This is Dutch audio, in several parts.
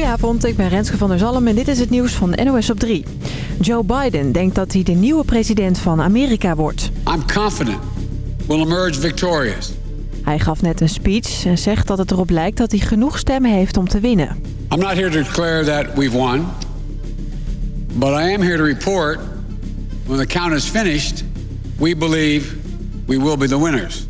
Goedenavond, ik ben Renske van der Zalm en dit is het nieuws van NOS op 3. Joe Biden denkt dat hij de nieuwe president van Amerika wordt. I'm confident we'll emerge victorious. Hij gaf net een speech en zegt dat het erop lijkt dat hij genoeg stemmen heeft om te winnen. I'm not here to declare that we've won, but I am here to report when the count is finished, we believe we will be the winners.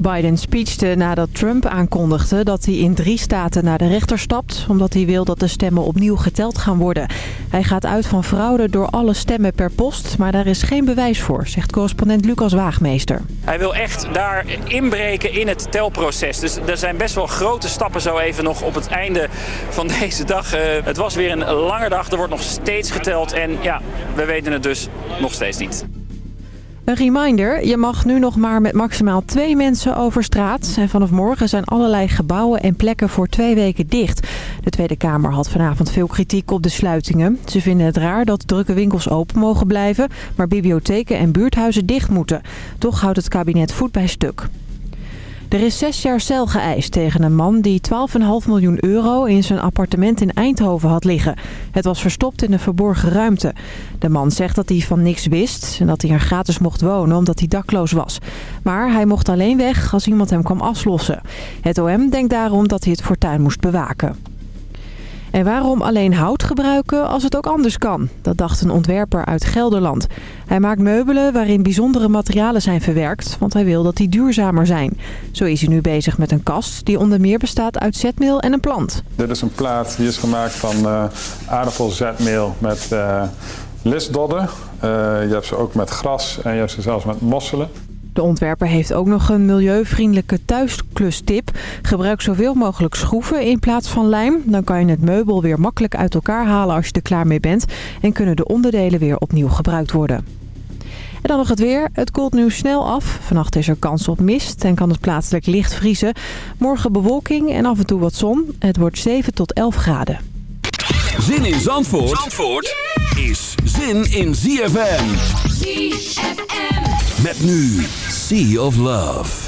Biden speechte nadat Trump aankondigde dat hij in drie staten naar de rechter stapt... omdat hij wil dat de stemmen opnieuw geteld gaan worden. Hij gaat uit van fraude door alle stemmen per post... maar daar is geen bewijs voor, zegt correspondent Lucas Waagmeester. Hij wil echt daar inbreken in het telproces. Dus er zijn best wel grote stappen zo even nog op het einde van deze dag. Uh, het was weer een lange dag, er wordt nog steeds geteld... en ja, we weten het dus nog steeds niet. Een reminder, je mag nu nog maar met maximaal twee mensen over straat. En vanaf morgen zijn allerlei gebouwen en plekken voor twee weken dicht. De Tweede Kamer had vanavond veel kritiek op de sluitingen. Ze vinden het raar dat drukke winkels open mogen blijven... maar bibliotheken en buurthuizen dicht moeten. Toch houdt het kabinet voet bij stuk. Er is zes jaar cel geëist tegen een man die 12,5 miljoen euro in zijn appartement in Eindhoven had liggen. Het was verstopt in een verborgen ruimte. De man zegt dat hij van niks wist en dat hij er gratis mocht wonen omdat hij dakloos was. Maar hij mocht alleen weg als iemand hem kwam aflossen. Het OM denkt daarom dat hij het fortuin moest bewaken. En waarom alleen hout gebruiken als het ook anders kan? Dat dacht een ontwerper uit Gelderland. Hij maakt meubelen waarin bijzondere materialen zijn verwerkt, want hij wil dat die duurzamer zijn. Zo is hij nu bezig met een kast die onder meer bestaat uit zetmeel en een plant. Dit is een plaat die is gemaakt van uh, aardappelzetmeel met uh, lisdodden. Uh, je hebt ze ook met gras en je hebt ze zelfs met mosselen. De ontwerper heeft ook nog een milieuvriendelijke thuisklustip. Gebruik zoveel mogelijk schroeven in plaats van lijm. Dan kan je het meubel weer makkelijk uit elkaar halen als je er klaar mee bent. En kunnen de onderdelen weer opnieuw gebruikt worden. En dan nog het weer. Het koelt nu snel af. Vannacht is er kans op mist en kan het plaatselijk licht vriezen. Morgen bewolking en af en toe wat zon. Het wordt 7 tot 11 graden. Zin in Zandvoort, Zandvoort is zin in ZFM. ZFM. Met nu Sea of Love.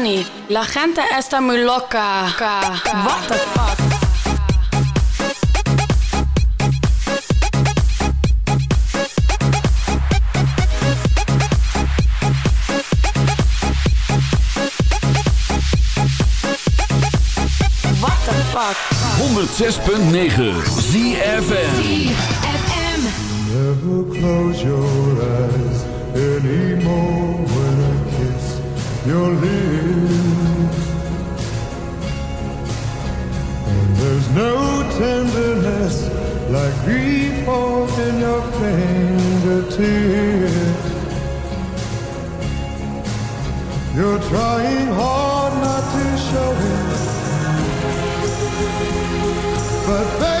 Johnny, la gente está muy loca. What the fuck? What the fuck? 106.9 ZFN Never close your eyes anymore your lips. And there's no tenderness like grief in your fingertips. You're trying hard not to show it. But baby,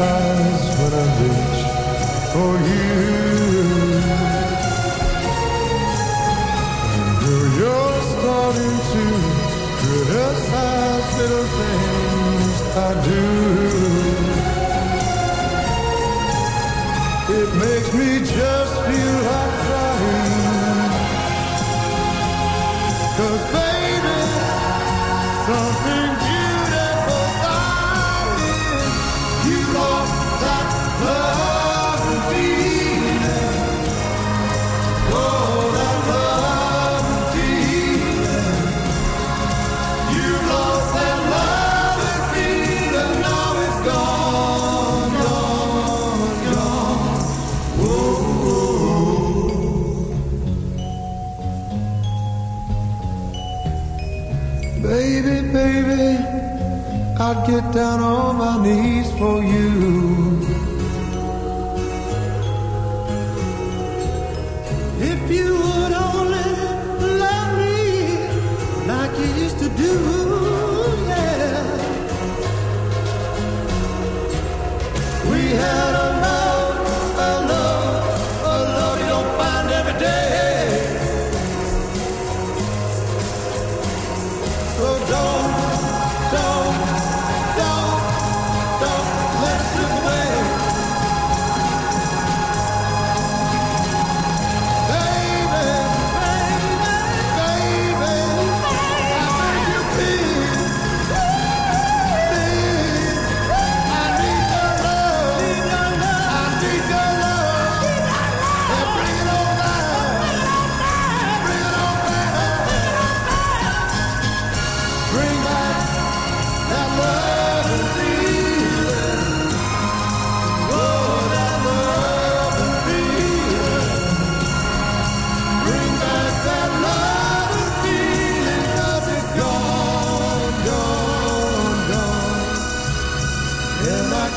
your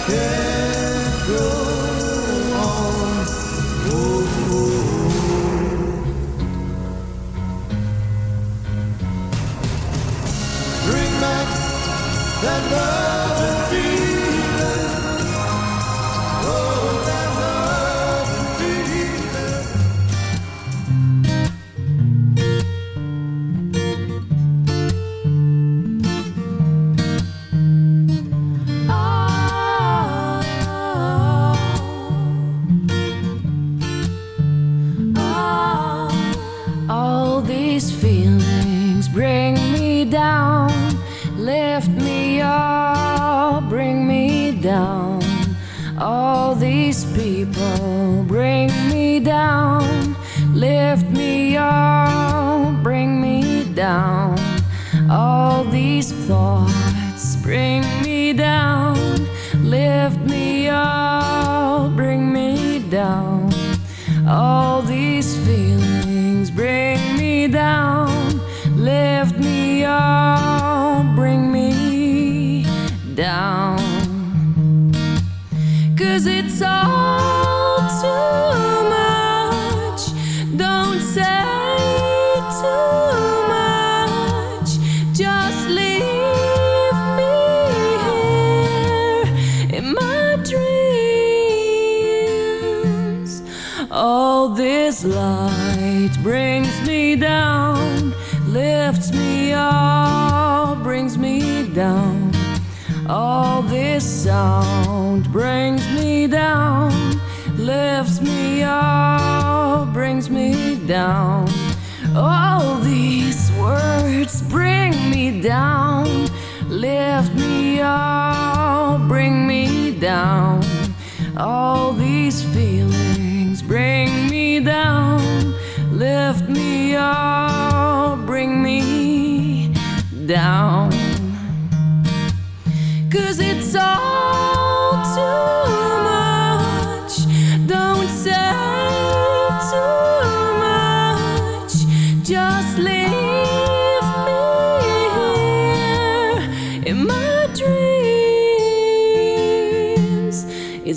can grow me down. All these words bring me down, lift me up, bring me down. All these feelings bring me down, lift me up, bring me down. Cause it's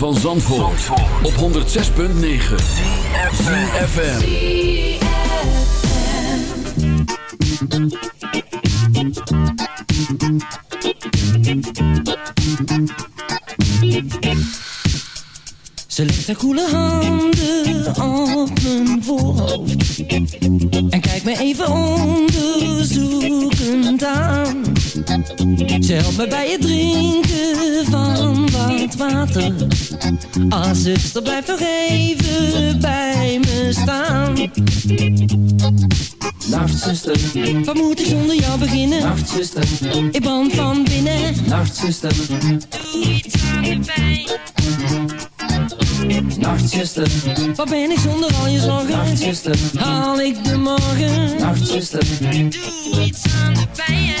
van Zandvoort, op 106.9 ZFM. Ze legt haar koele handen op mijn voorhoofd. En kijkt me even onderzoekend aan. Ze helpt me bij het drinken van wat water Ah, zuster, blijf nog even bij me staan Nacht zuster, Wat moet ik zonder jou beginnen? nacht zuster, Ik brand van binnen nacht zuster, Doe iets aan de pijn nacht Nachtzuster, waar ben ik zonder al je zorgen? Nachtzuster, haal ik de morgen? Nachtzuster, doe iets aan de pijn.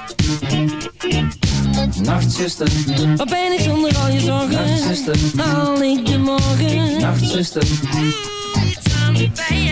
Nachtzuster, wat ben ik zonder al je zorgen? Nachtzuster, haal ik de morgen? Nachtzuster, doe iets aan de pijn.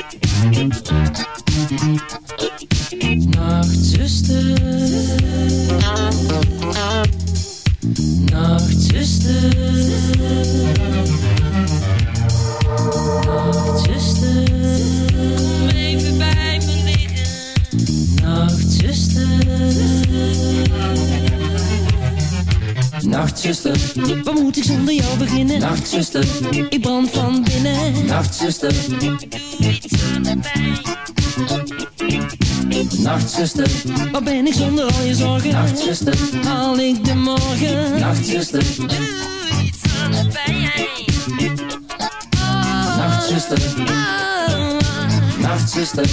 Nachtzuster, waar ben ik zonder al je zorgen? Nachtzuster, haal ik de morgen? Nachtzuster, doe iets aan de pijn. Nachtzuster, Nachtzuster,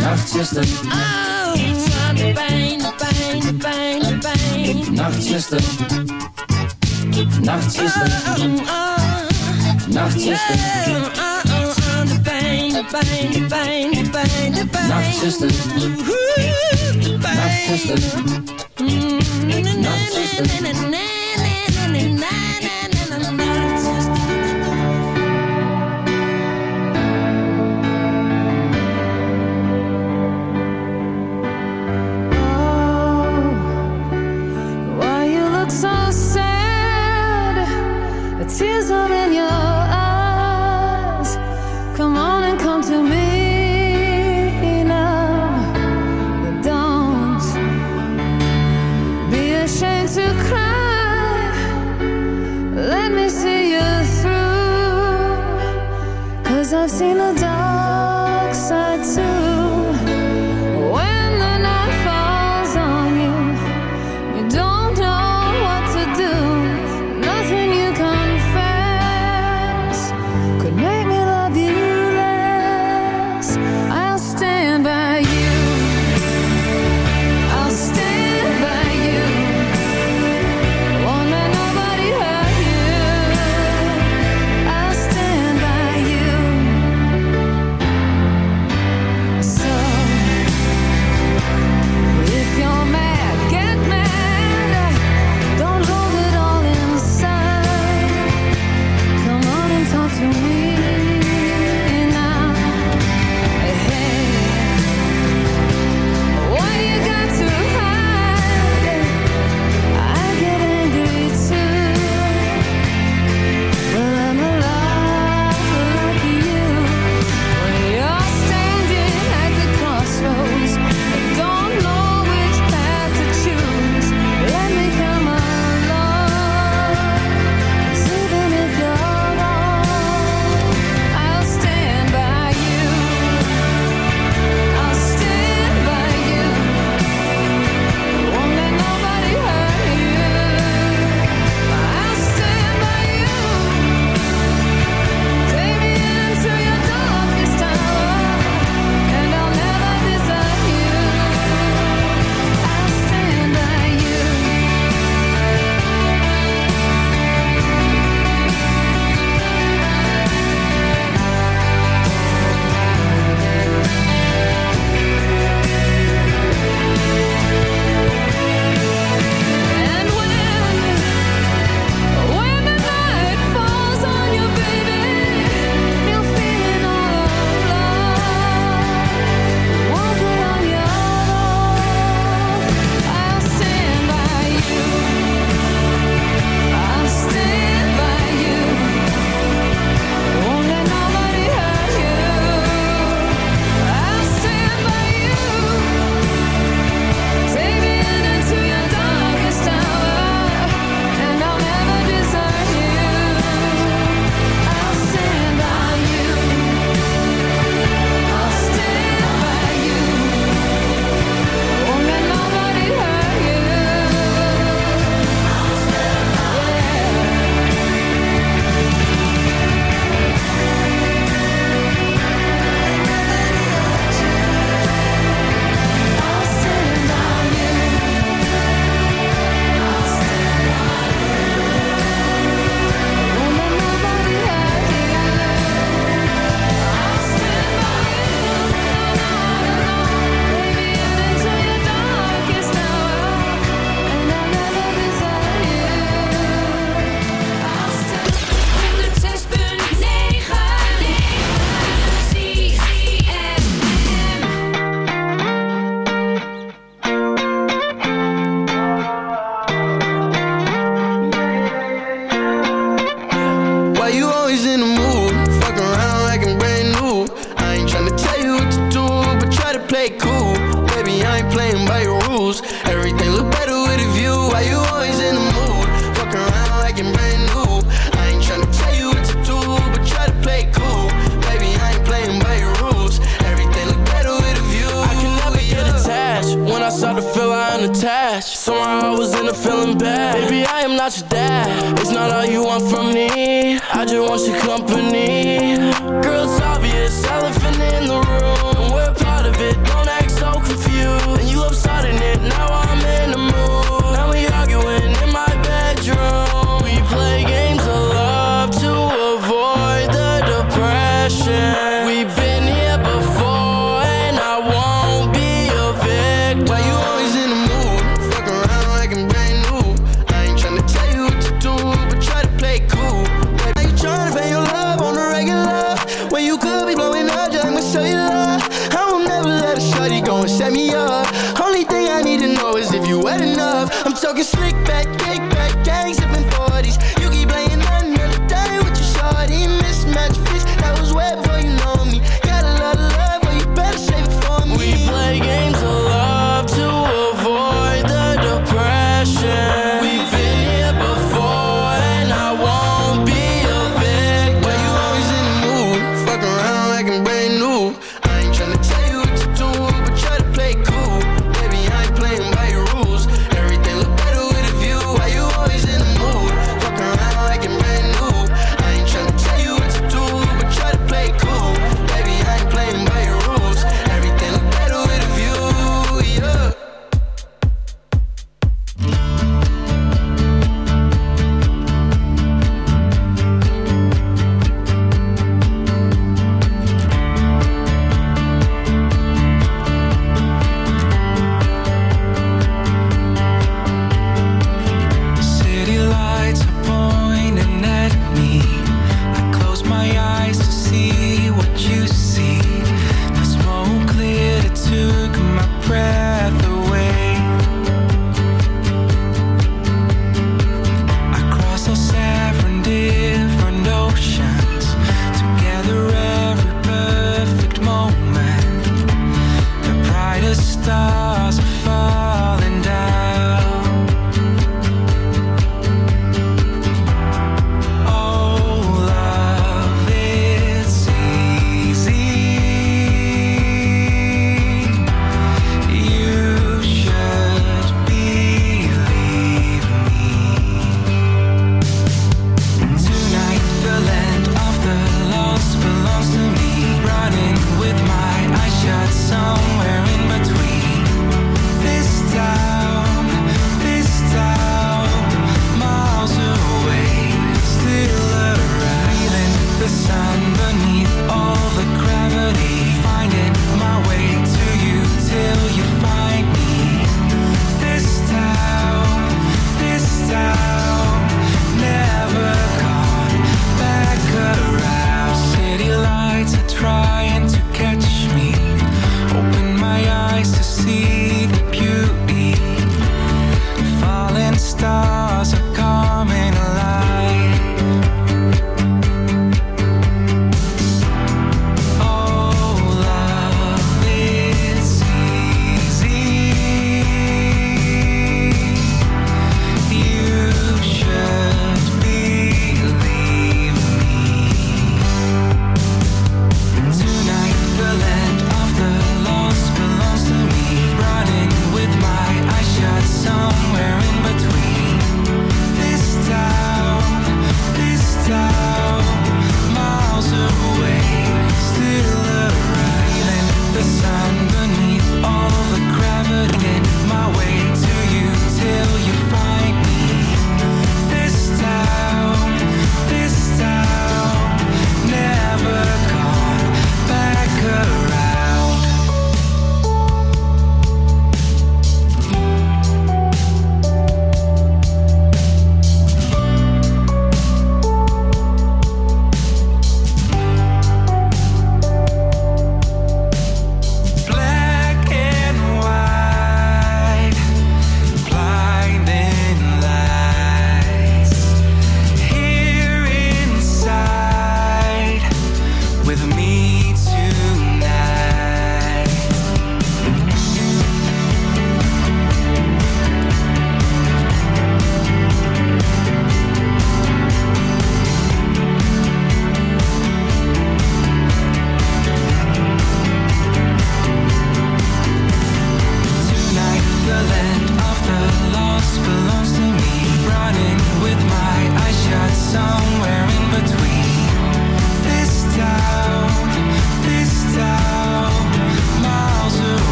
Nachtzuster, iets aan de pijn, de pijn, de pijn, de pijn. Nachtzuster, Nachtzuster, Nachtzuster, aan de pijn, pijn, pijn, de pijn, pijn. Nachtzuster, Nachtzuster,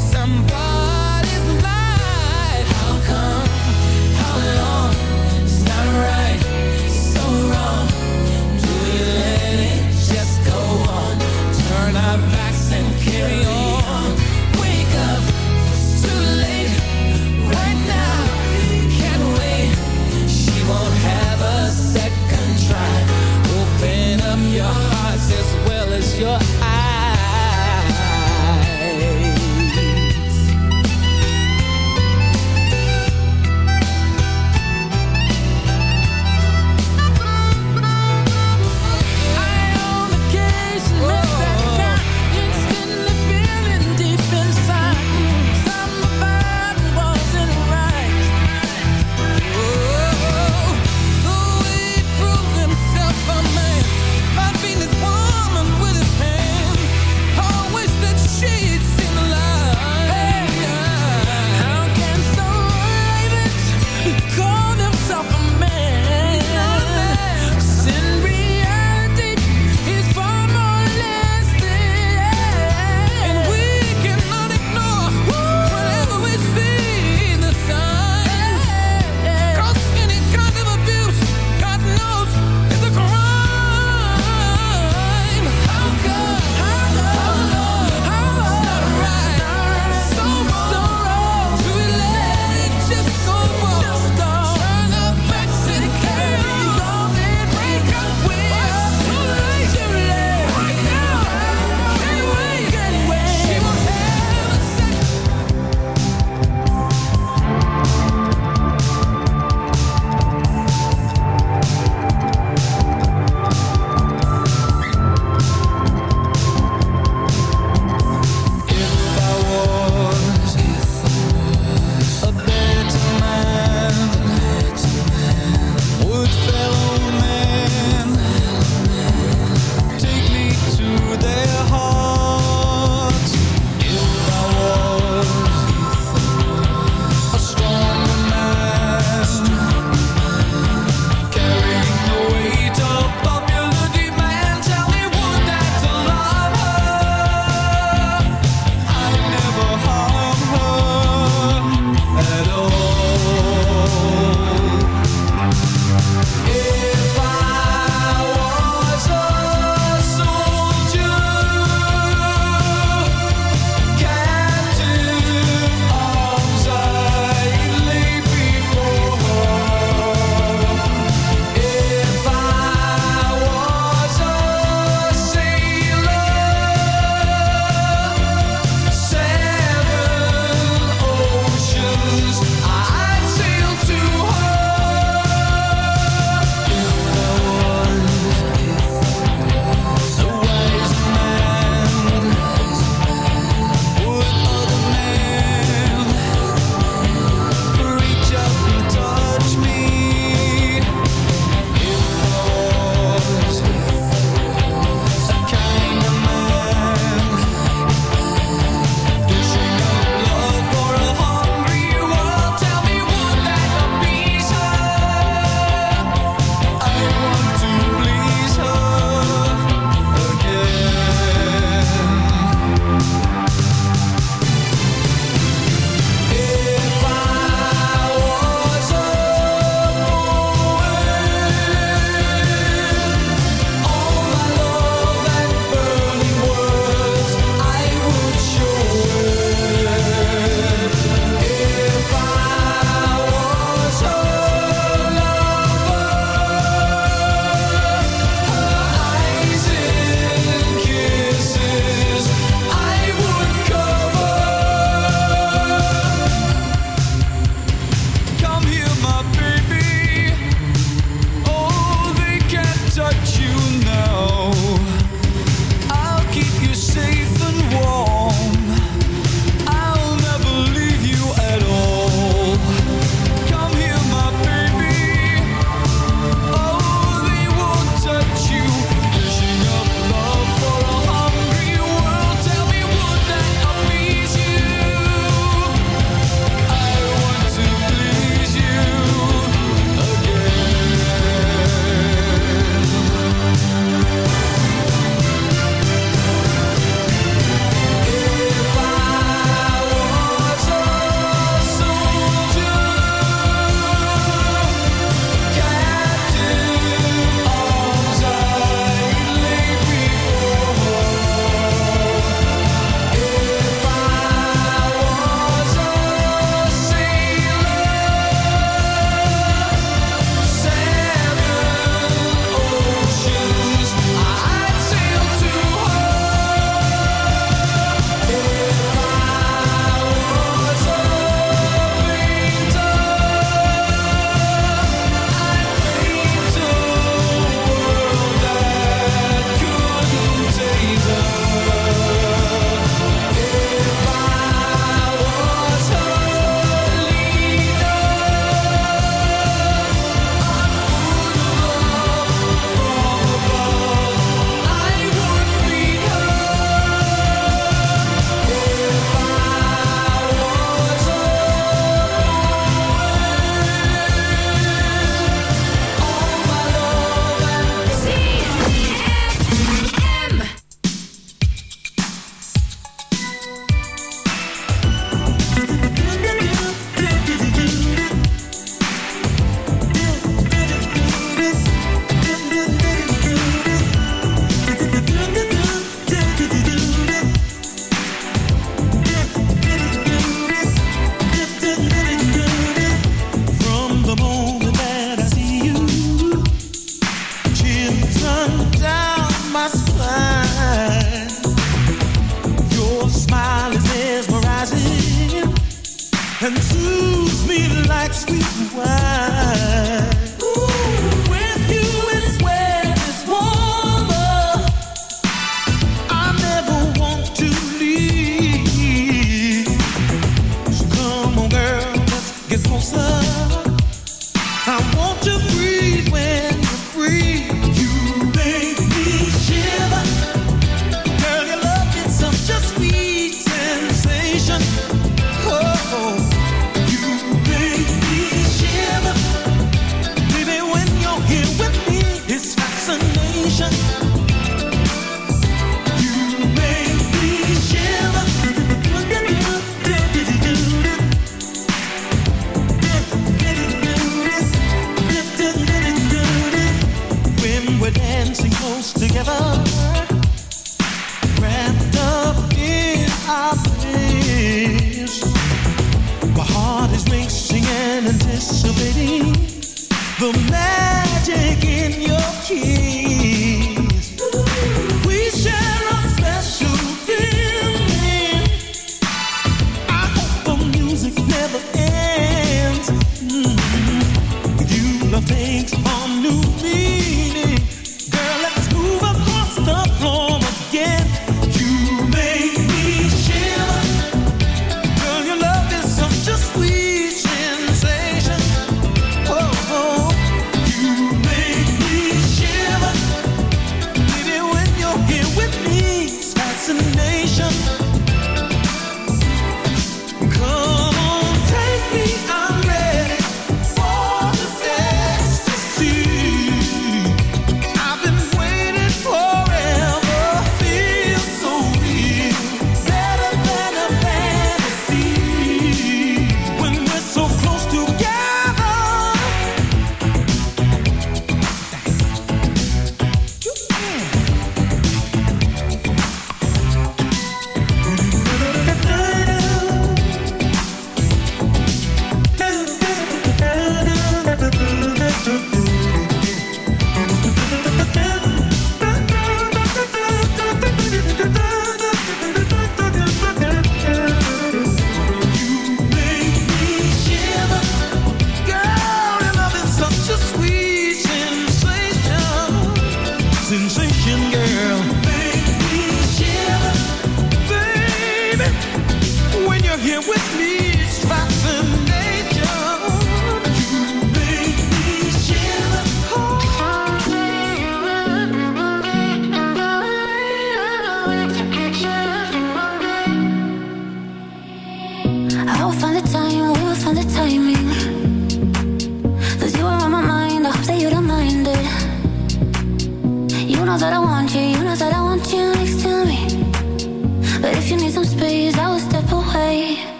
somebody.